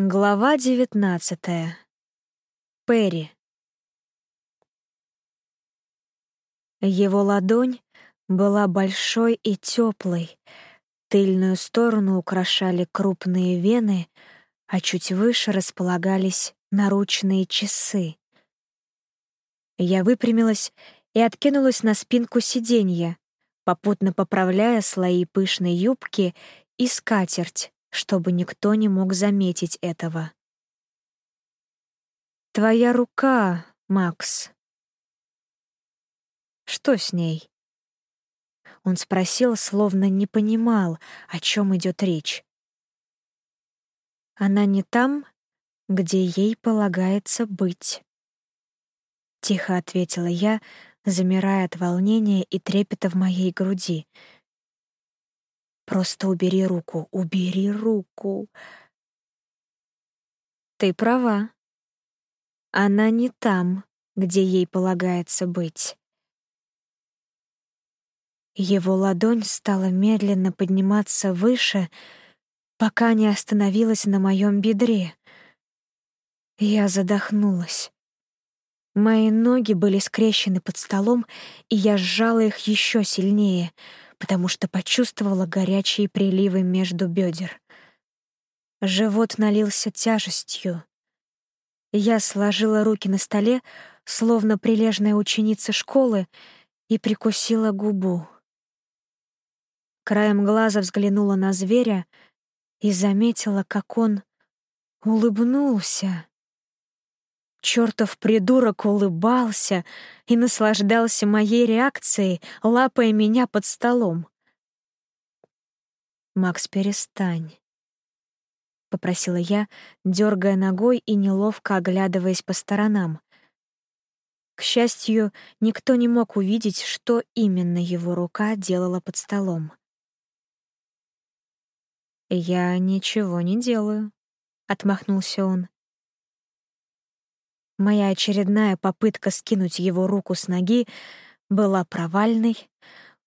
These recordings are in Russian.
Глава девятнадцатая. Перри. Его ладонь была большой и теплой. Тыльную сторону украшали крупные вены, а чуть выше располагались наручные часы. Я выпрямилась и откинулась на спинку сиденья, попутно поправляя слои пышной юбки и скатерть, чтобы никто не мог заметить этого. «Твоя рука, Макс. Что с ней?» Он спросил, словно не понимал, о чем идет речь. «Она не там, где ей полагается быть», — тихо ответила я, замирая от волнения и трепета в моей груди — Просто убери руку, убери руку. Ты права. Она не там, где ей полагается быть. Его ладонь стала медленно подниматься выше, пока не остановилась на моем бедре. Я задохнулась. Мои ноги были скрещены под столом, и я сжала их еще сильнее — потому что почувствовала горячие приливы между бедер. Живот налился тяжестью. Я сложила руки на столе, словно прилежная ученица школы, и прикусила губу. Краем глаза взглянула на зверя и заметила, как он улыбнулся. Чёртов придурок улыбался и наслаждался моей реакцией, лапая меня под столом. «Макс, перестань», — попросила я, дергая ногой и неловко оглядываясь по сторонам. К счастью, никто не мог увидеть, что именно его рука делала под столом. «Я ничего не делаю», — отмахнулся он. Моя очередная попытка скинуть его руку с ноги была провальной.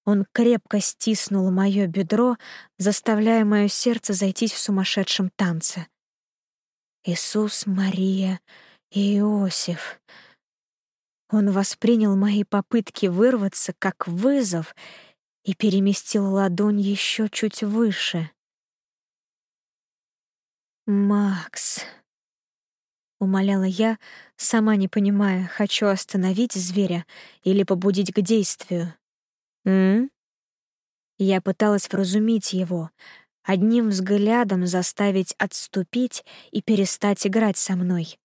Он крепко стиснул моё бедро, заставляя моё сердце зайтись в сумасшедшем танце. Иисус, Мария и Иосиф. Он воспринял мои попытки вырваться как вызов и переместил ладонь ещё чуть выше. «Макс», умоляла я, сама не понимая, хочу остановить зверя или побудить к действию. М? Я пыталась вразумить его, одним взглядом заставить отступить и перестать играть со мной.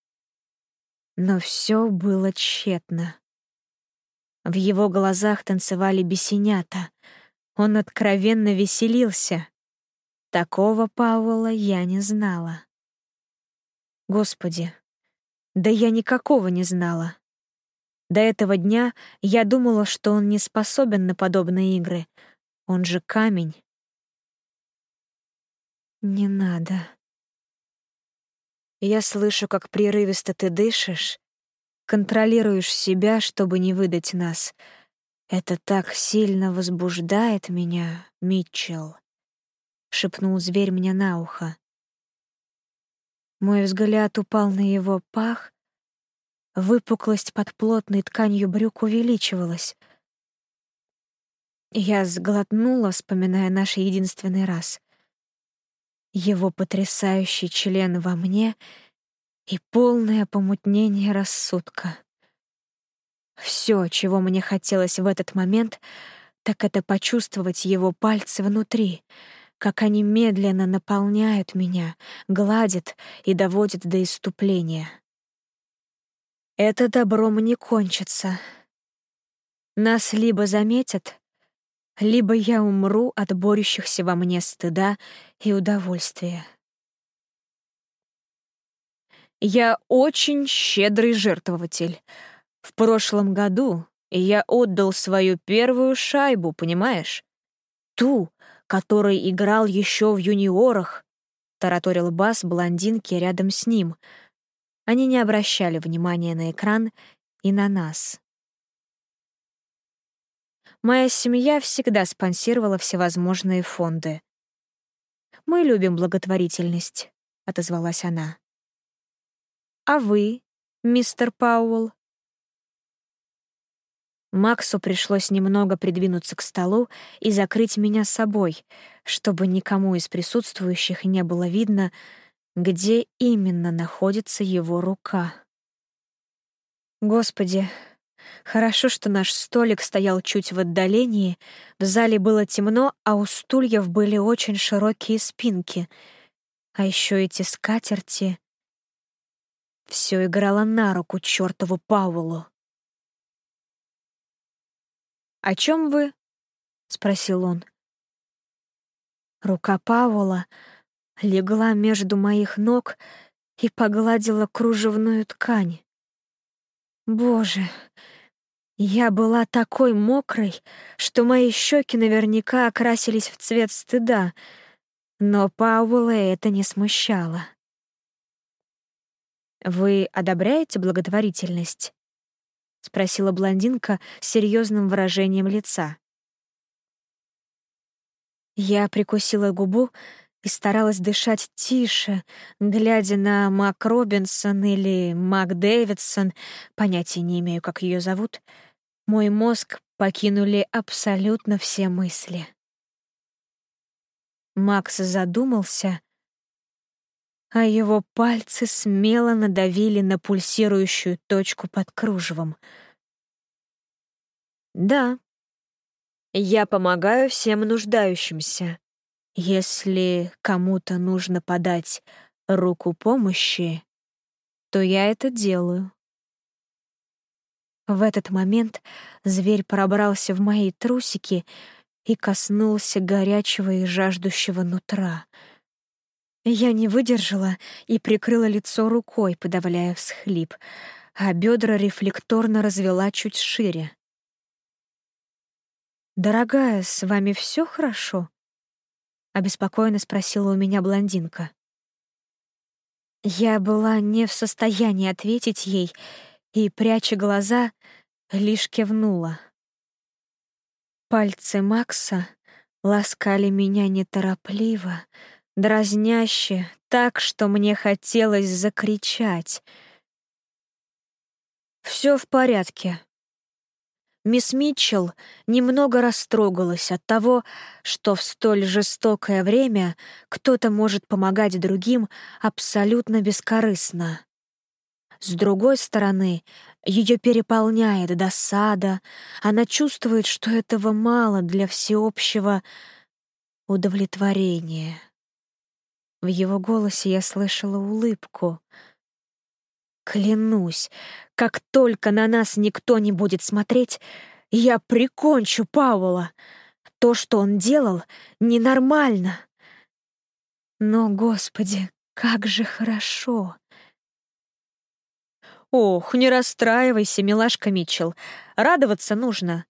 Но все было тщетно. В его глазах танцевали бесенята. Он откровенно веселился. Такого Пауэлла я не знала. Господи, да я никакого не знала. До этого дня я думала, что он не способен на подобные игры. Он же камень. Не надо. Я слышу, как прерывисто ты дышишь, контролируешь себя, чтобы не выдать нас. Это так сильно возбуждает меня, Митчелл, — шепнул зверь мне на ухо. Мой взгляд упал на его пах. Выпуклость под плотной тканью брюк увеличивалась. Я сглотнула, вспоминая наш единственный раз. Его потрясающий член во мне и полное помутнение рассудка. Все, чего мне хотелось в этот момент, так это почувствовать его пальцы внутри — как они медленно наполняют меня, гладят и доводят до иступления. Это добром не кончится. Нас либо заметят, либо я умру от борющихся во мне стыда и удовольствия. Я очень щедрый жертвователь. В прошлом году я отдал свою первую шайбу, понимаешь? Ту, который играл еще в юниорах», — тараторил бас блондинки рядом с ним. Они не обращали внимания на экран и на нас. Моя семья всегда спонсировала всевозможные фонды. Мы любим благотворительность. отозвалась она. «А вы, мистер Пауэлл?» Максу пришлось немного придвинуться к столу и закрыть меня собой, чтобы никому из присутствующих не было видно, где именно находится его рука. Господи, хорошо, что наш столик стоял чуть в отдалении, в зале было темно, а у стульев были очень широкие спинки, а еще эти скатерти. Все играло на руку чертову Паулу. «О чем вы?» — спросил он. Рука Паула легла между моих ног и погладила кружевную ткань. Боже, я была такой мокрой, что мои щеки наверняка окрасились в цвет стыда, но Пауэлла это не смущало. «Вы одобряете благотворительность?» — спросила блондинка с серьезным выражением лица. Я прикусила губу и старалась дышать тише, глядя на Мак Робинсон или Мак Дэвидсон, понятия не имею, как ее зовут. Мой мозг покинули абсолютно все мысли. Макс задумался, а его пальцы смело надавили на пульсирующую точку под кружевом. «Да, я помогаю всем нуждающимся. Если кому-то нужно подать руку помощи, то я это делаю». В этот момент зверь пробрался в мои трусики и коснулся горячего и жаждущего нутра — я не выдержала и прикрыла лицо рукой, подавляя всхлип, а бедра рефлекторно развела чуть шире. «Дорогая, с вами все хорошо?» — обеспокоенно спросила у меня блондинка. Я была не в состоянии ответить ей и, пряча глаза, лишь кивнула. Пальцы Макса ласкали меня неторопливо, дразняще, так, что мне хотелось закричать. Все в порядке. Мисс Митчелл немного растрогалась от того, что в столь жестокое время кто-то может помогать другим абсолютно бескорыстно. С другой стороны, ее переполняет досада, она чувствует, что этого мало для всеобщего удовлетворения. В его голосе я слышала улыбку. Клянусь, как только на нас никто не будет смотреть, я прикончу Паула. То, что он делал, ненормально. Но, Господи, как же хорошо. Ох, не расстраивайся, милашка Митчелл. Радоваться нужно.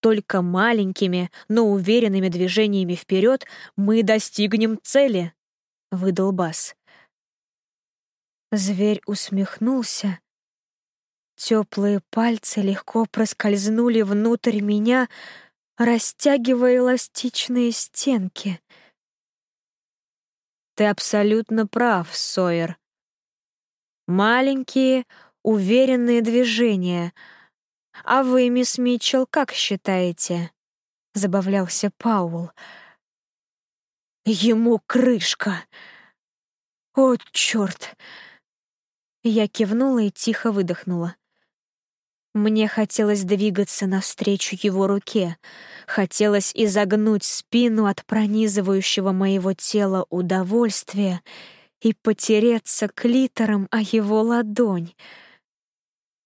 Только маленькими, но уверенными движениями вперед мы достигнем цели. — выдал Бас. Зверь усмехнулся. Теплые пальцы легко проскользнули внутрь меня, растягивая эластичные стенки. Ты абсолютно прав, Сойер. Маленькие, уверенные движения. А вы, мисс Митчелл, как считаете? Забавлялся Пауэлл. Ему крышка. О, черт! Я кивнула и тихо выдохнула. Мне хотелось двигаться навстречу его руке, хотелось изогнуть спину от пронизывающего моего тела удовольствия и потереться клитором о его ладонь.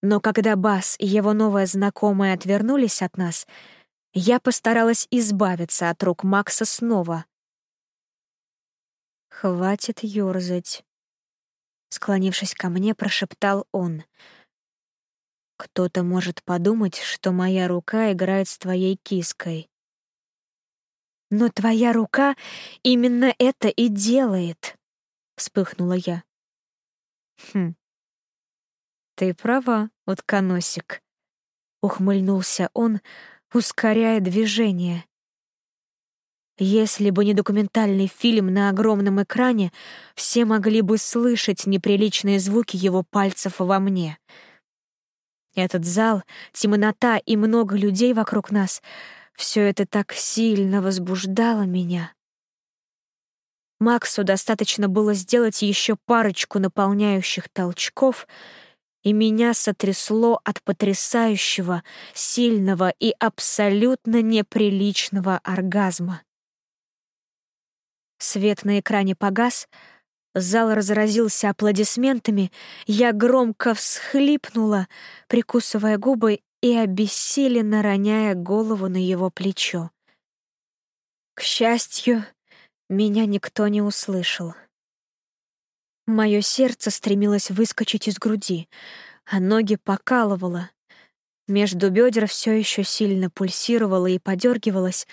Но когда Бас и его новая знакомая отвернулись от нас, я постаралась избавиться от рук Макса снова, «Хватит ёрзать», — склонившись ко мне, прошептал он. «Кто-то может подумать, что моя рука играет с твоей киской». «Но твоя рука именно это и делает», — вспыхнула я. «Хм, ты права, утконосик», — ухмыльнулся он, ускоряя движение. Если бы не документальный фильм на огромном экране, все могли бы слышать неприличные звуки его пальцев во мне. Этот зал, темнота и много людей вокруг нас — все это так сильно возбуждало меня. Максу достаточно было сделать еще парочку наполняющих толчков, и меня сотрясло от потрясающего, сильного и абсолютно неприличного оргазма. Свет на экране погас, зал разразился аплодисментами, я громко всхлипнула, прикусывая губы и обессиленно роняя голову на его плечо. К счастью, меня никто не услышал. Мое сердце стремилось выскочить из груди, а ноги покалывало. Между бедер все еще сильно пульсировало и подергивалось,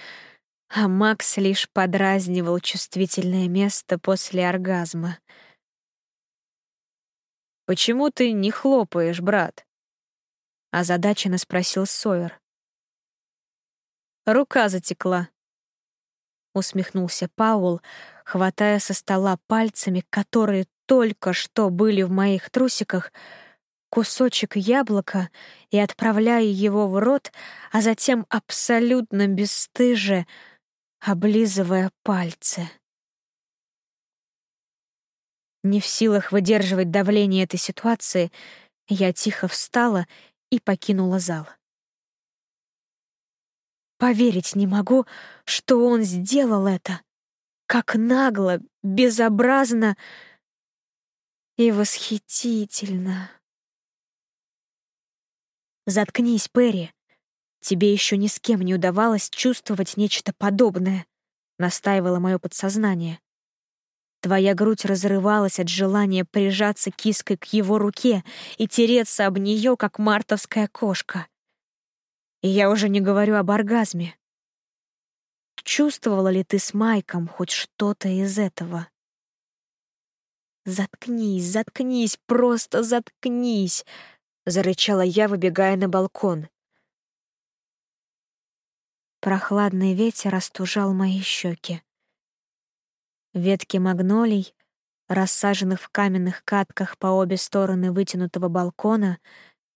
а Макс лишь подразнивал чувствительное место после оргазма. «Почему ты не хлопаешь, брат?» — озадаченно спросил Сойер. «Рука затекла», — усмехнулся Паул, хватая со стола пальцами, которые только что были в моих трусиках, кусочек яблока и отправляя его в рот, а затем абсолютно бесстыже — облизывая пальцы. Не в силах выдерживать давление этой ситуации, я тихо встала и покинула зал. Поверить не могу, что он сделал это. Как нагло, безобразно и восхитительно. «Заткнись, Перри!» Тебе еще ни с кем не удавалось чувствовать нечто подобное, настаивало мое подсознание. Твоя грудь разрывалась от желания прижаться киской к его руке и тереться об нее, как мартовская кошка. И я уже не говорю об оргазме. Чувствовала ли ты с Майком хоть что-то из этого? «Заткнись, заткнись, просто заткнись!» — зарычала я, выбегая на балкон. Прохладный ветер остужал мои щеки. Ветки магнолий, рассаженных в каменных катках по обе стороны вытянутого балкона,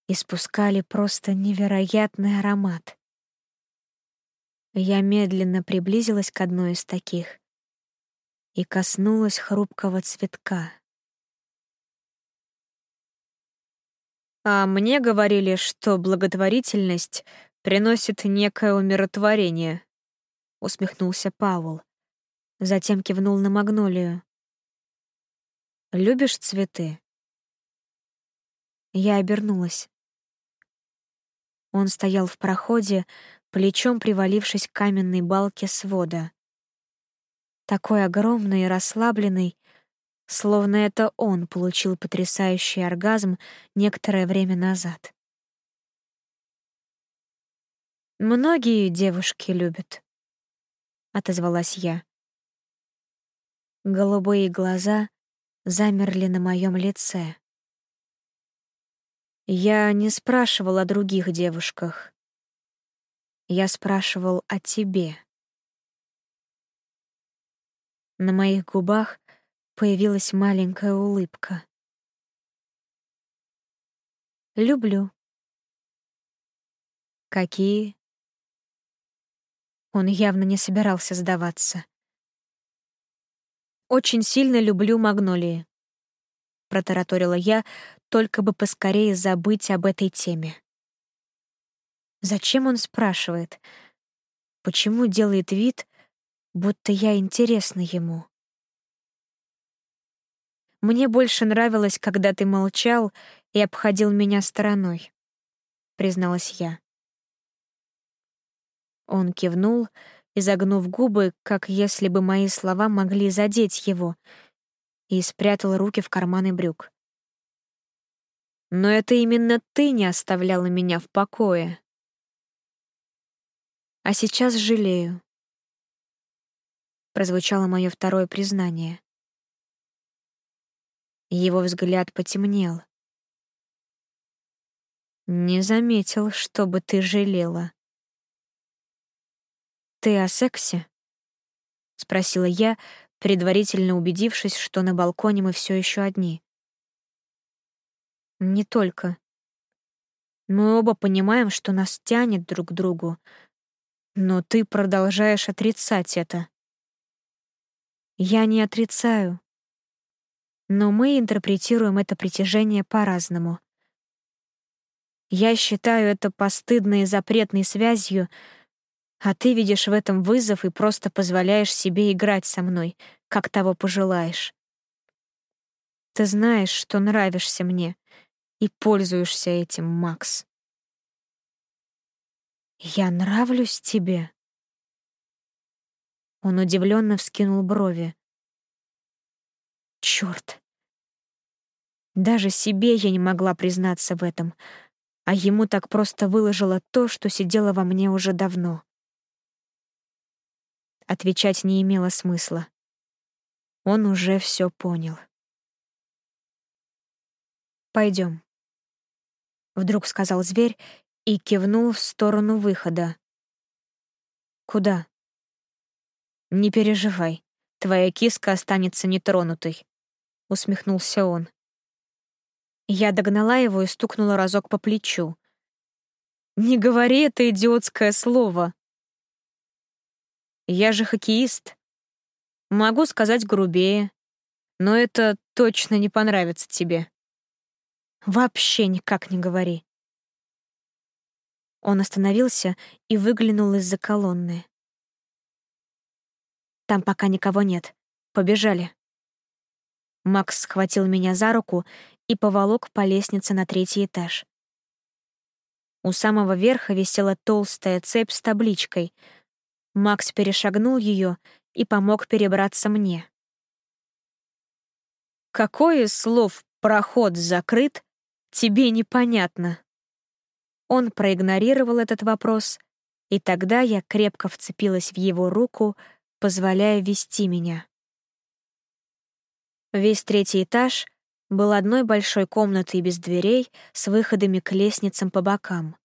испускали просто невероятный аромат. Я медленно приблизилась к одной из таких и коснулась хрупкого цветка. А мне говорили, что благотворительность приносит некое умиротворение», — усмехнулся Пауэлл. Затем кивнул на магнолию. «Любишь цветы?» Я обернулась. Он стоял в проходе, плечом привалившись к каменной балке свода. Такой огромный и расслабленный, словно это он получил потрясающий оргазм некоторое время назад. Многие девушки любят, отозвалась я. Голубые глаза замерли на моем лице. Я не спрашивал о других девушках. Я спрашивал о тебе. На моих губах появилась маленькая улыбка. Люблю. Какие? Он явно не собирался сдаваться. «Очень сильно люблю магнолии», — протараторила я, только бы поскорее забыть об этой теме. Зачем он спрашивает? Почему делает вид, будто я интересна ему? Мне больше нравилось, когда ты молчал и обходил меня стороной, призналась я. Он кивнул, изогнув губы, как если бы мои слова могли задеть его, и спрятал руки в карманы брюк. «Но это именно ты не оставляла меня в покое. А сейчас жалею», — прозвучало мое второе признание. Его взгляд потемнел. «Не заметил, чтобы ты жалела». «Ты о сексе?» — спросила я, предварительно убедившись, что на балконе мы все еще одни. «Не только. Мы оба понимаем, что нас тянет друг к другу, но ты продолжаешь отрицать это». «Я не отрицаю. Но мы интерпретируем это притяжение по-разному. Я считаю это постыдной и запретной связью, а ты видишь в этом вызов и просто позволяешь себе играть со мной, как того пожелаешь. Ты знаешь, что нравишься мне, и пользуешься этим, Макс. Я нравлюсь тебе? Он удивленно вскинул брови. Черт! Даже себе я не могла признаться в этом, а ему так просто выложила то, что сидело во мне уже давно. Отвечать не имело смысла. Он уже все понял. Пойдем, вдруг сказал зверь и кивнул в сторону выхода. Куда? Не переживай, твоя киска останется нетронутой, усмехнулся он. Я догнала его и стукнула разок по плечу. Не говори это идиотское слово, я же хоккеист. Могу сказать грубее, но это точно не понравится тебе. Вообще никак не говори. Он остановился и выглянул из-за колонны. Там пока никого нет. Побежали. Макс схватил меня за руку и поволок по лестнице на третий этаж. У самого верха висела толстая цепь с табличкой — Макс перешагнул ее и помог перебраться мне. Какое из слов «проход закрыт» тебе непонятно? Он проигнорировал этот вопрос, и тогда я крепко вцепилась в его руку, позволяя вести меня. Весь третий этаж был одной большой комнатой без дверей с выходами к лестницам по бокам.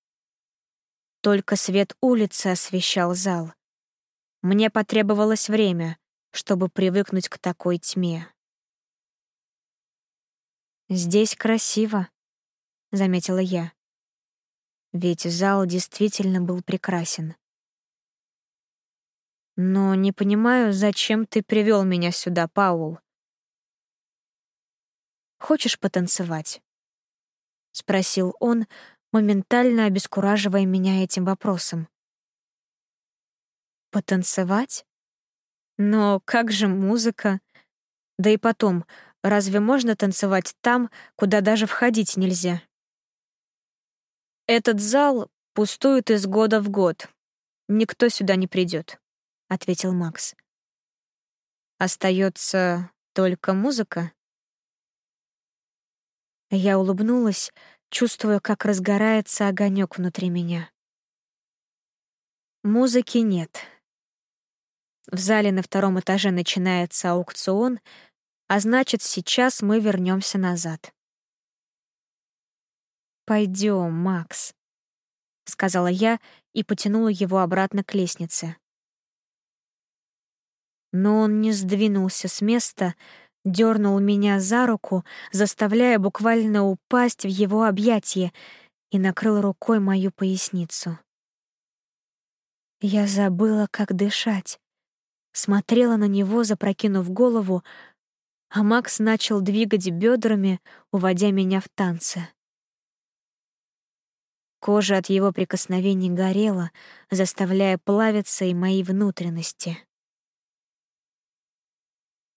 Только свет улицы освещал зал. Мне потребовалось время, чтобы привыкнуть к такой тьме. «Здесь красиво», — заметила я. Ведь зал действительно был прекрасен. «Но не понимаю, зачем ты привел меня сюда, Паул?» «Хочешь потанцевать?» — спросил он, моментально обескураживая меня этим вопросом. Потанцевать? Но как же музыка? Да и потом, разве можно танцевать там, куда даже входить нельзя? Этот зал пустует из года в год. Никто сюда не придет, ответил Макс. Остается только музыка. Я улыбнулась, чувствуя, как разгорается огонек внутри меня. Музыки нет, в зале на втором этаже начинается аукцион, а значит, сейчас мы вернемся назад. Пойдем, Макс, сказала я и потянула его обратно к лестнице. Но он не сдвинулся с места, дернул меня за руку, заставляя буквально упасть в его объятия, и накрыл рукой мою поясницу. Я забыла, как дышать смотрела на него, запрокинув голову, а Макс начал двигать бедрами, уводя меня в танце. Кожа от его прикосновений горела, заставляя плавиться и мои внутренности.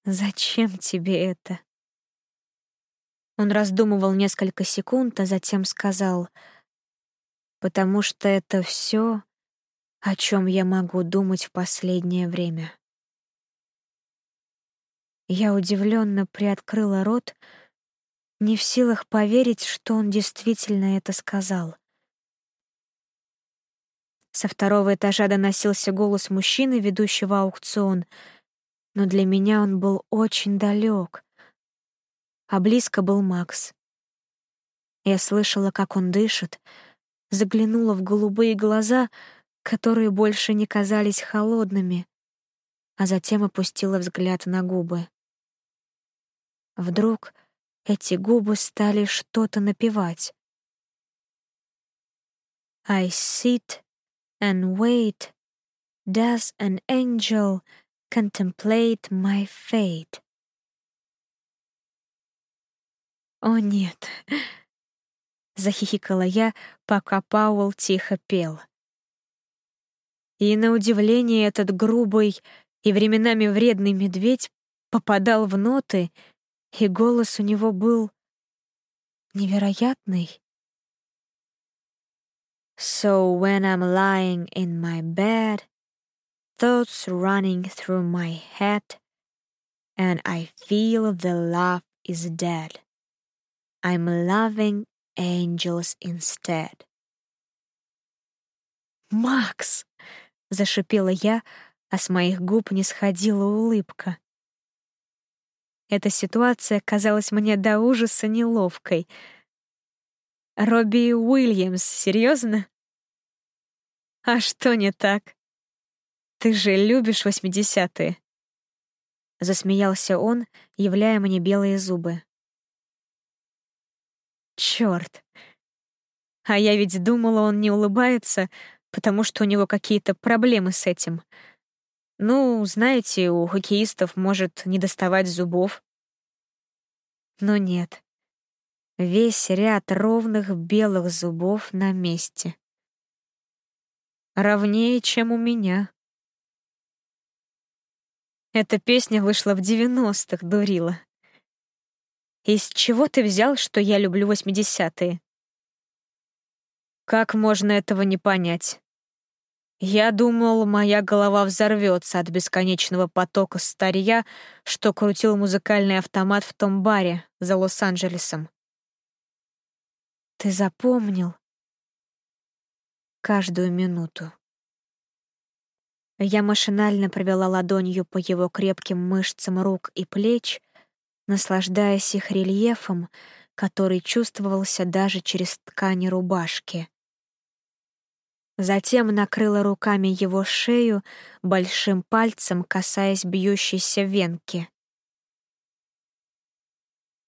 «Зачем тебе это?» Он раздумывал несколько секунд, а затем сказал, «Потому что это все, о чем я могу думать в последнее время». Я удивленно приоткрыла рот, не в силах поверить, что он действительно это сказал. Со второго этажа доносился голос мужчины, ведущего аукцион, но для меня он был очень далек, а близко был Макс. Я слышала, как он дышит, заглянула в голубые глаза, которые больше не казались холодными, а затем опустила взгляд на губы. Вдруг эти губы стали что-то напевать. I sit and wait. Does an angel contemplate my fate? О нет, захихикала я, пока Пауэлл тихо пел. И на удивление этот грубый и временами вредный медведь попадал в ноты, и голос у него был невероятный. So when I'm lying in my bed, thoughts running through my head, and I feel the love is dead, I'm loving angels instead. «Макс!» — зашипела я, а с моих губ не сходила улыбка. Эта ситуация казалась мне до ужаса неловкой — Робби Уильямс, серьезно? А что не так? Ты же любишь восьмидесятые. Засмеялся он, являя мне белые зубы. Черт! А я ведь думала, он не улыбается, потому что у него какие-то проблемы с этим. Ну, знаете, у хоккеистов может не доставать зубов. Но нет. Весь ряд ровных белых зубов на месте. Ровнее, чем у меня. Эта песня вышла в девяностых, дурила. Из чего ты взял, что я люблю восьмидесятые? Как можно этого не понять? Я думал, моя голова взорвется от бесконечного потока старья, что крутил музыкальный автомат в том баре за Лос-Анджелесом. Ты запомнил каждую минуту. Я машинально провела ладонью по его крепким мышцам рук и плеч, наслаждаясь их рельефом, который чувствовался даже через ткани рубашки. Затем накрыла руками его шею, большим пальцем касаясь бьющейся венки.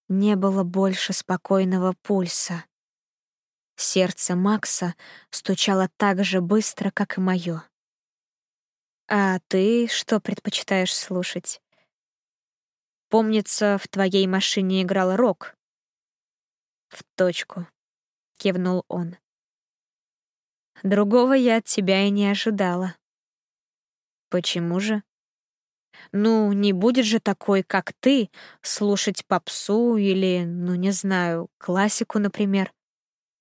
Не было больше спокойного пульса. Сердце Макса стучало так же быстро, как и мое. «А ты что предпочитаешь слушать?» «Помнится, в твоей машине играл рок». «В точку», — кивнул он. «Другого я от тебя и не ожидала». «Почему же?» «Ну, не будет же такой, как ты, слушать попсу или, ну, не знаю, классику, например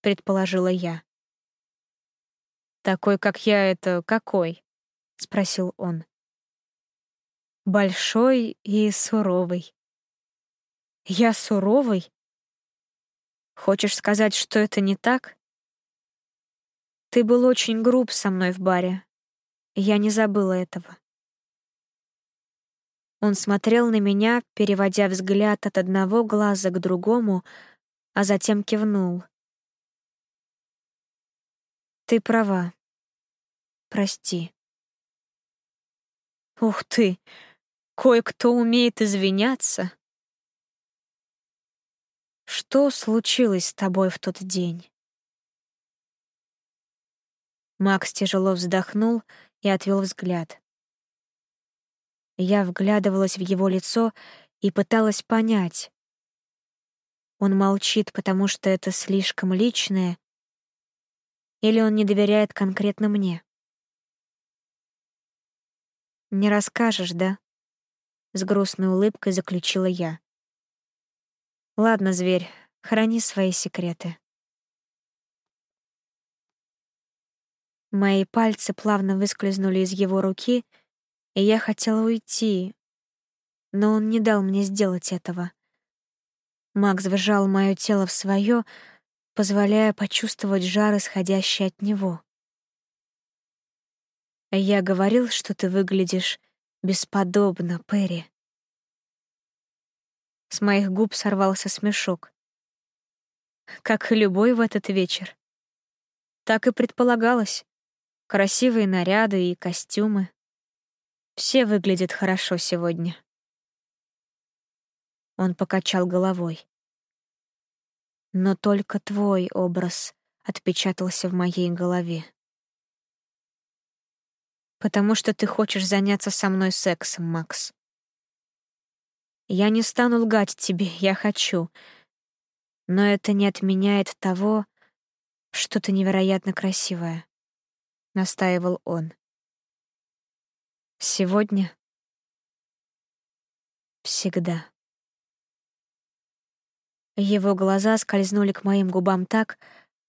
предположила я. «Такой, как я, это какой?» — спросил он. «Большой и суровый». «Я суровый? Хочешь сказать, что это не так?» «Ты был очень груб со мной в баре. Я не забыла этого». Он смотрел на меня, переводя взгляд от одного глаза к другому, а затем кивнул. Ты права. Прости. Ух ты, кое-кто умеет извиняться. Что случилось с тобой в тот день? Макс тяжело вздохнул и отвел взгляд. Я вглядывалась в его лицо и пыталась понять. Он молчит, потому что это слишком личное, или он не доверяет конкретно мне? «Не расскажешь, да?» — с грустной улыбкой заключила я. «Ладно, зверь, храни свои секреты». Мои пальцы плавно выскользнули из его руки, и я хотела уйти, но он не дал мне сделать этого. Макс вжал мое тело в свое, позволяя почувствовать жар, исходящий от него. «Я говорил, что ты выглядишь бесподобно, Перри». С моих губ сорвался смешок. Как и любой в этот вечер. Так и предполагалось. Красивые наряды и костюмы. Все выглядят хорошо сегодня. Он покачал головой. Но только твой образ отпечатался в моей голове. Потому что ты хочешь заняться со мной сексом, Макс. Я не стану лгать тебе, я хочу. Но это не отменяет того, что ты невероятно красивая, — настаивал он. Сегодня? Всегда. Его глаза скользнули к моим губам так,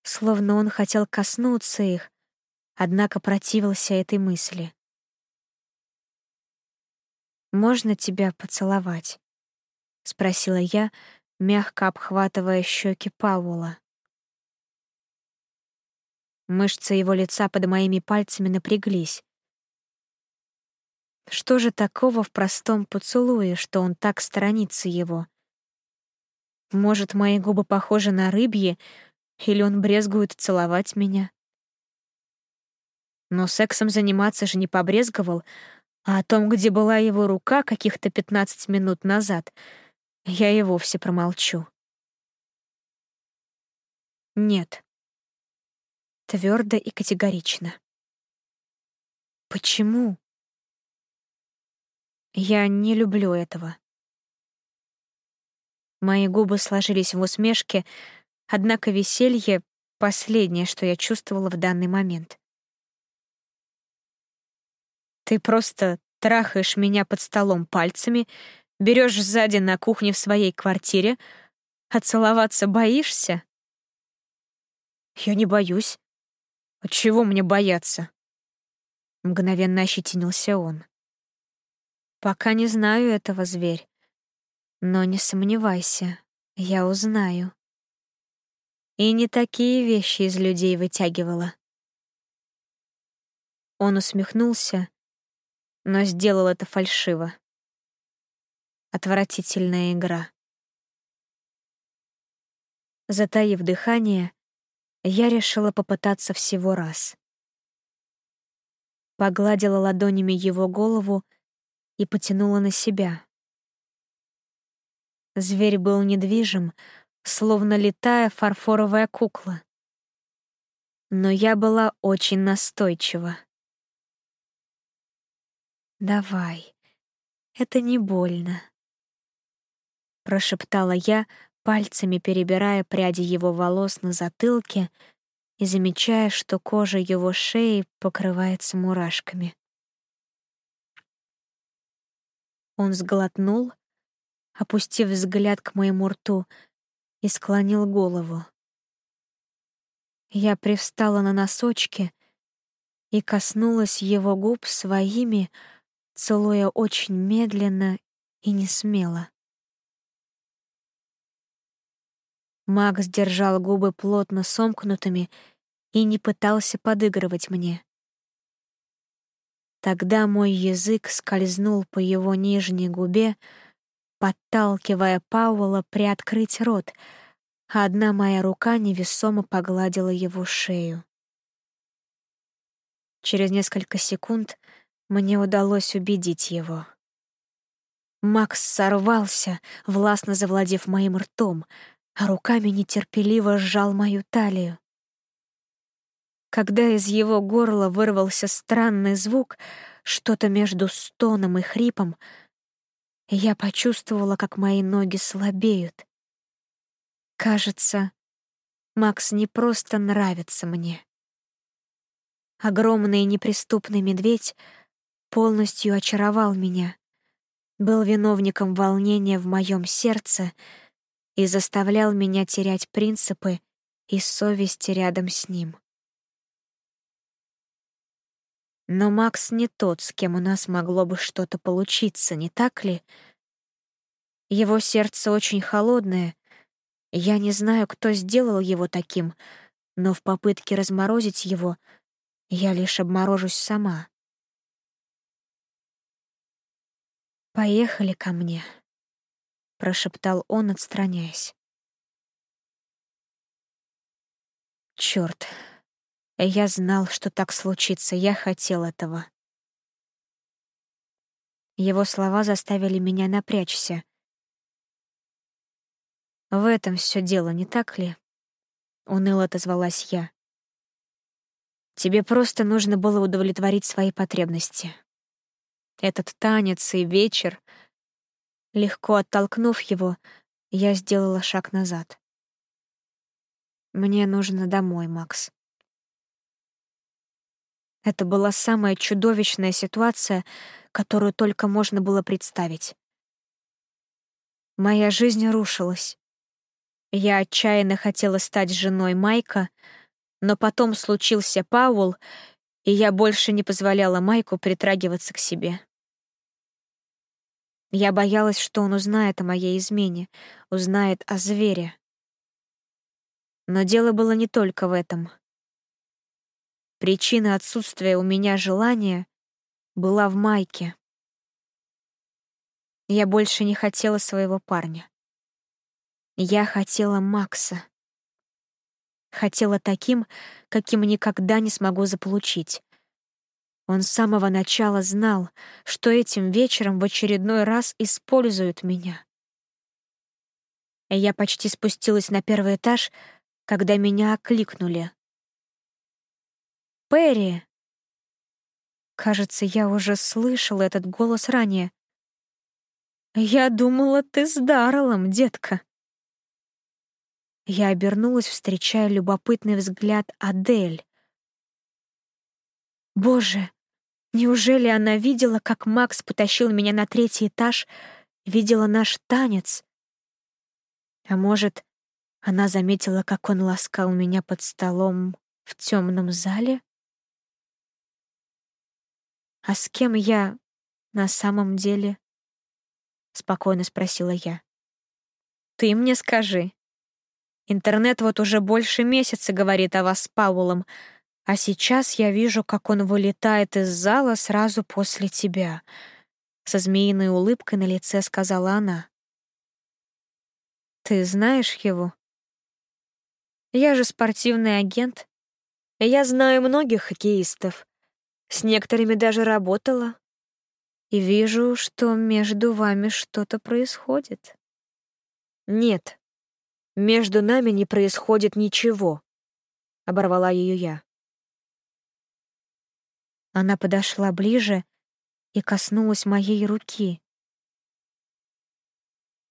словно он хотел коснуться их, однако противился этой мысли. «Можно тебя поцеловать?» — спросила я, мягко обхватывая щеки Паула. Мышцы его лица под моими пальцами напряглись. Что же такого в простом поцелуе, что он так сторонится его? Может, мои губы похожи на рыбьи, или он брезгует целовать меня? Но сексом заниматься же не побрезговал, а о том, где была его рука каких-то пятнадцать минут назад, я и вовсе промолчу. Нет. Твердо и категорично. Почему? Я не люблю этого. Мои губы сложились в усмешке, однако веселье — последнее, что я чувствовала в данный момент. Ты просто трахаешь меня под столом пальцами, берешь сзади на кухне в своей квартире, а целоваться боишься? Я не боюсь. Чего мне бояться? Мгновенно ощетинился он. Пока не знаю этого, зверь. Но не сомневайся, я узнаю. И не такие вещи из людей вытягивала. Он усмехнулся, но сделал это фальшиво. Отвратительная игра. Затаив дыхание, я решила попытаться всего раз. Погладила ладонями его голову и потянула на себя. Зверь был недвижим, словно летая фарфоровая кукла. Но я была очень настойчива. «Давай, это не больно», — прошептала я, пальцами перебирая пряди его волос на затылке и замечая, что кожа его шеи покрывается мурашками. Он сглотнул — опустив взгляд к моему рту, и склонил голову. Я привстала на носочки и коснулась его губ своими, целуя очень медленно и не Макс держал губы плотно сомкнутыми и не пытался подыгрывать мне. Тогда мой язык скользнул по его нижней губе, подталкивая Пауэлла приоткрыть рот, а одна моя рука невесомо погладила его шею. Через несколько секунд мне удалось убедить его. Макс сорвался, властно завладев моим ртом, а руками нетерпеливо сжал мою талию. Когда из его горла вырвался странный звук, что-то между стоном и хрипом — я почувствовала, как мои ноги слабеют. Кажется, Макс не просто нравится мне. Огромный и неприступный медведь полностью очаровал меня, был виновником волнения в моем сердце и заставлял меня терять принципы и совесть рядом с ним. Но Макс не тот, с кем у нас могло бы что-то получиться, не так ли? Его сердце очень холодное. Я не знаю, кто сделал его таким, но в попытке разморозить его я лишь обморожусь сама. «Поехали ко мне», — прошептал он, отстраняясь. Чёрт, я знал, что так случится, я хотел этого. Его слова заставили меня напрячься. В этом все дело, не так ли? Уныло отозвалась я. Тебе просто нужно было удовлетворить свои потребности. Этот танец и вечер. Легко оттолкнув его, я сделала шаг назад. Мне нужно домой, Макс. Это была самая чудовищная ситуация, которую только можно было представить. Моя жизнь рушилась. Я отчаянно хотела стать женой Майка, но потом случился Паул, и я больше не позволяла Майку притрагиваться к себе. Я боялась, что он узнает о моей измене, узнает о звере. Но дело было не только в этом. Причина отсутствия у меня желания была в Майке. Я больше не хотела своего парня. Я хотела Макса. Хотела таким, каким никогда не смогу заполучить. Он с самого начала знал, что этим вечером в очередной раз используют меня. Я почти спустилась на первый этаж, когда меня окликнули. Перри!» Кажется, я уже слышала этот голос ранее. «Я думала, ты с Дарреллом, детка». Я обернулась, встречая любопытный взгляд Адель. Боже, неужели она видела, как Макс потащил меня на третий этаж, видела наш танец? А может, она заметила, как он ласкал меня под столом в темном зале? «А с кем я на самом деле?» — спокойно спросила я. «Ты мне скажи. Интернет вот уже больше месяца говорит о вас с Паулом, а сейчас я вижу, как он вылетает из зала сразу после тебя», — со змеиной улыбкой на лице сказала она. «Ты знаешь его?» «Я же спортивный агент. Я знаю многих хоккеистов. С некоторыми даже работала. И вижу, что между вами что-то происходит. Нет, между нами не происходит ничего, — оборвала ее я. Она подошла ближе и коснулась моей руки.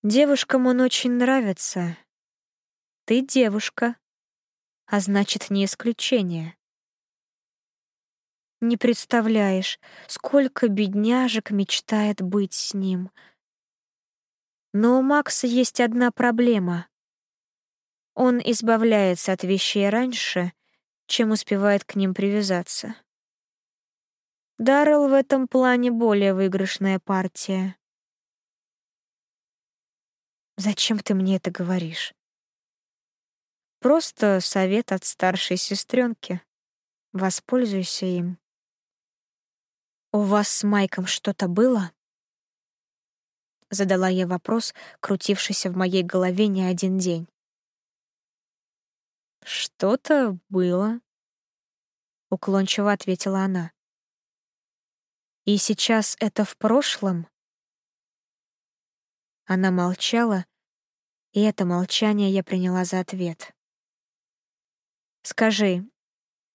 Девушкам он очень нравится. Ты девушка, а значит, не исключение. Не представляешь, сколько бедняжек мечтает быть с ним. Но у Макса есть одна проблема. Он избавляется от вещей раньше, чем успевает к ним привязаться. Даррелл в этом плане более выигрышная партия. Зачем ты мне это говоришь? Просто совет от старшей сестренки. Воспользуйся им. «У вас с Майком что-то было?» Задала я вопрос, крутившийся в моей голове не один день. «Что-то было», — уклончиво ответила она. «И сейчас это в прошлом?» Она молчала, и это молчание я приняла за ответ. «Скажи,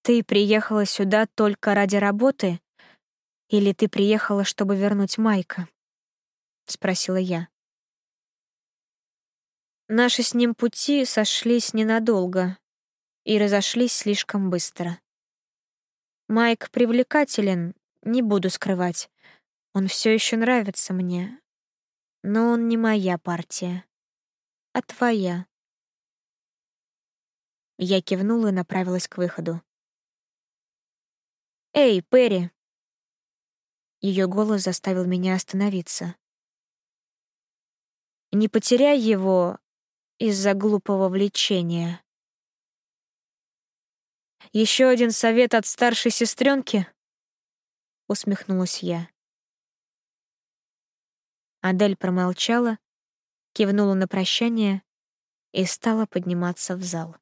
ты приехала сюда только ради работы или ты приехала, чтобы вернуть Майка?» — спросила я. Наши с ним пути сошлись ненадолго и разошлись слишком быстро. Майк привлекателен, не буду скрывать. Он все еще нравится мне. Но он не моя партия, а твоя. Я кивнула и направилась к выходу. «Эй, Перри!» Ее голос заставил меня остановиться. Не потеряй его из-за глупого влечения. Еще один совет от старшей сестренки? Усмехнулась я. Адель промолчала, кивнула на прощание и стала подниматься в зал.